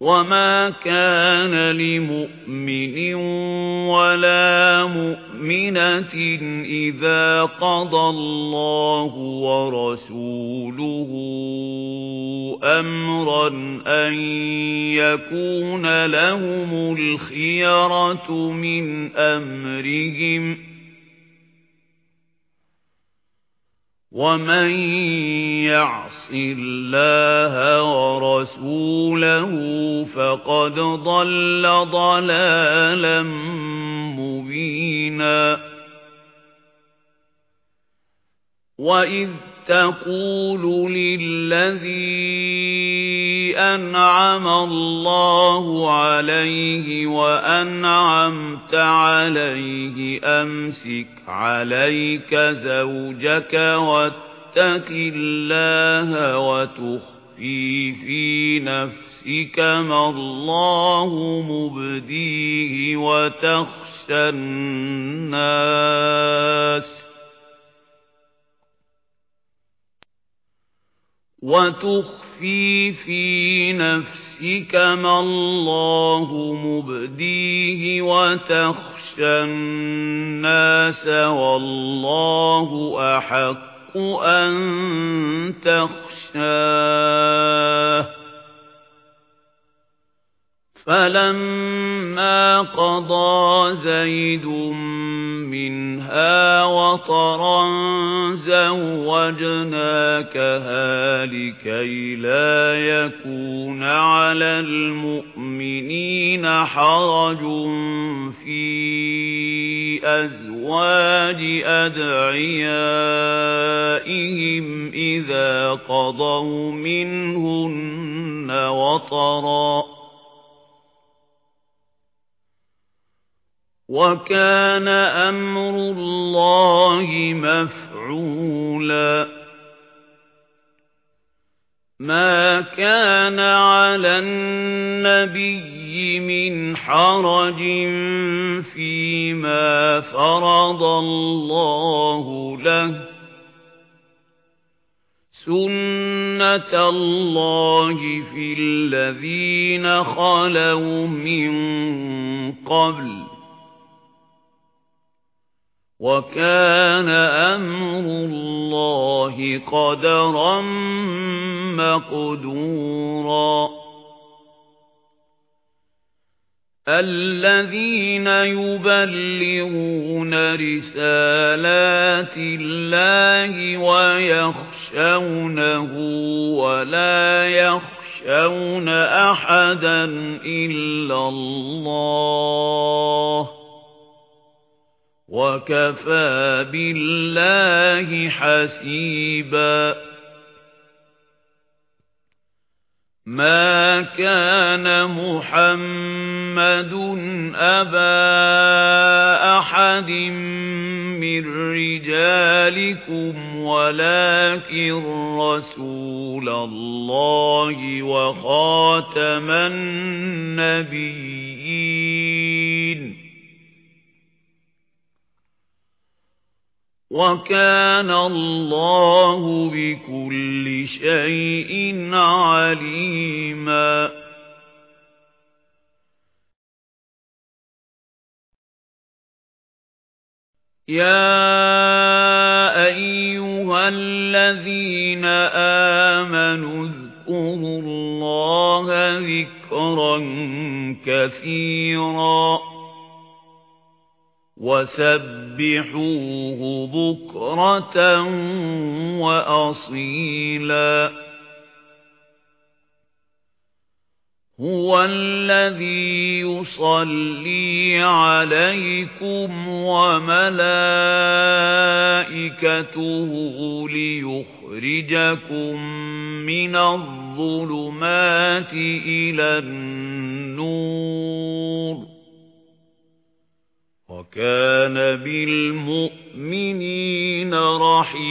وَمَا كَانَ لِمُؤْمِنٍ وَلَا مُؤْمِنَةٍ إِذَا قَضَى اللَّهُ وَرَسُولُهُ أَمْرًا أَن يَكُونَ لَهُمُ الْخِيَرَةُ مِنْ أَمْرِهِمْ وَمَن يَعْصِ اللَّهَ وَرَسُولَهُ فَقَدْ ضَلَّ ضَلَالًا مُبِينًا وَإِذْ تَقُولُ لِلَّذِي أَنْعَمَ اللَّهُ عَلَيْهِ وَأَنْعَمْتَ عَلَيْهِ. أَمْسِكْ عَلَيْكَ زَوْجَكَ وَاتَّقِ اللَّهَ وَتُخْفِي فِي نَفْسِكَ مَا اللَّهُ مُبْدِيهِ وَتَخْشَى النَّاسَ وَتُخْفِي فِي نَفْسِكَ مَا اللَّهُ مُبْدِيهِ وَتَخْشَى النَّاسَ وَاللَّهُ أَحَقُّ أَن تَخْشَاهُ فَلَمَّا قَضَى زَيْدٌ مِنْهَا وَطَرًا زَوَّجْنَاكَهَا لِكَيْ لَا يَكُونَ عَلَى الْمُؤْمِنِينَ حَرَجٌ فِي أَزْوَاجِ أَدْعِيَائِهِمْ إِذَا قَضَوْا مِنْهُنَّ وَطَرًا. وَكَانَ أَمْرُ اللَّهِ مَفْعُولًا. مَا كَانَ عَلَى النَّبِيِّ مِنْ حَرَجٍ فِيمَا فَرَضَ اللَّهُ لَهُ. سُنَّةَ اللَّهِ فِي الَّذِينَ خَلَوْا مِنْ قَبْلُ. وَكَانَ أَمْرُ اللَّهِ قَدَرًا مَّقْدُورًا. الَّذِينَ يُبَلِّغُونَ رِسَالَاتِ اللَّهِ وَيَخْشَوْنَهُ وَلَا يَخْشَوْنَ أَحَدًا إِلَّا اللَّهَ. وَكَفَى بِاللَّهِ حَسِيبًا. مَا كَانَ مُحَمَّدٌ أَبَا أَحَدٍ مِّن رِّجَالِكُمْ وَلَكِن رَّسُولَ اللَّهِ وَخَاتَمَ النَّبِيِّينَ. وَكَانَ اللَّهُ بِكُلِّ شَيْءٍ عَلِيمًا. يَا أَيُّهَا الَّذِينَ آمَنُوا اذْكُرُوا اللَّهَ ذِكْرًا كَثِيرًا. وَسَبِّحُوهُ بُكْرَةً وَأَصِيلًا هُوَ الَّذِي يُصَلِّي عَلَيْكُمْ وَمَلَائِكَتُهُ لِيُخْرِجَكُم مِّنَ الظُّلُمَاتِ إِلَى النُّورِ وَكَانَ بِالْمُؤْمِنِينَ رَحِيمًا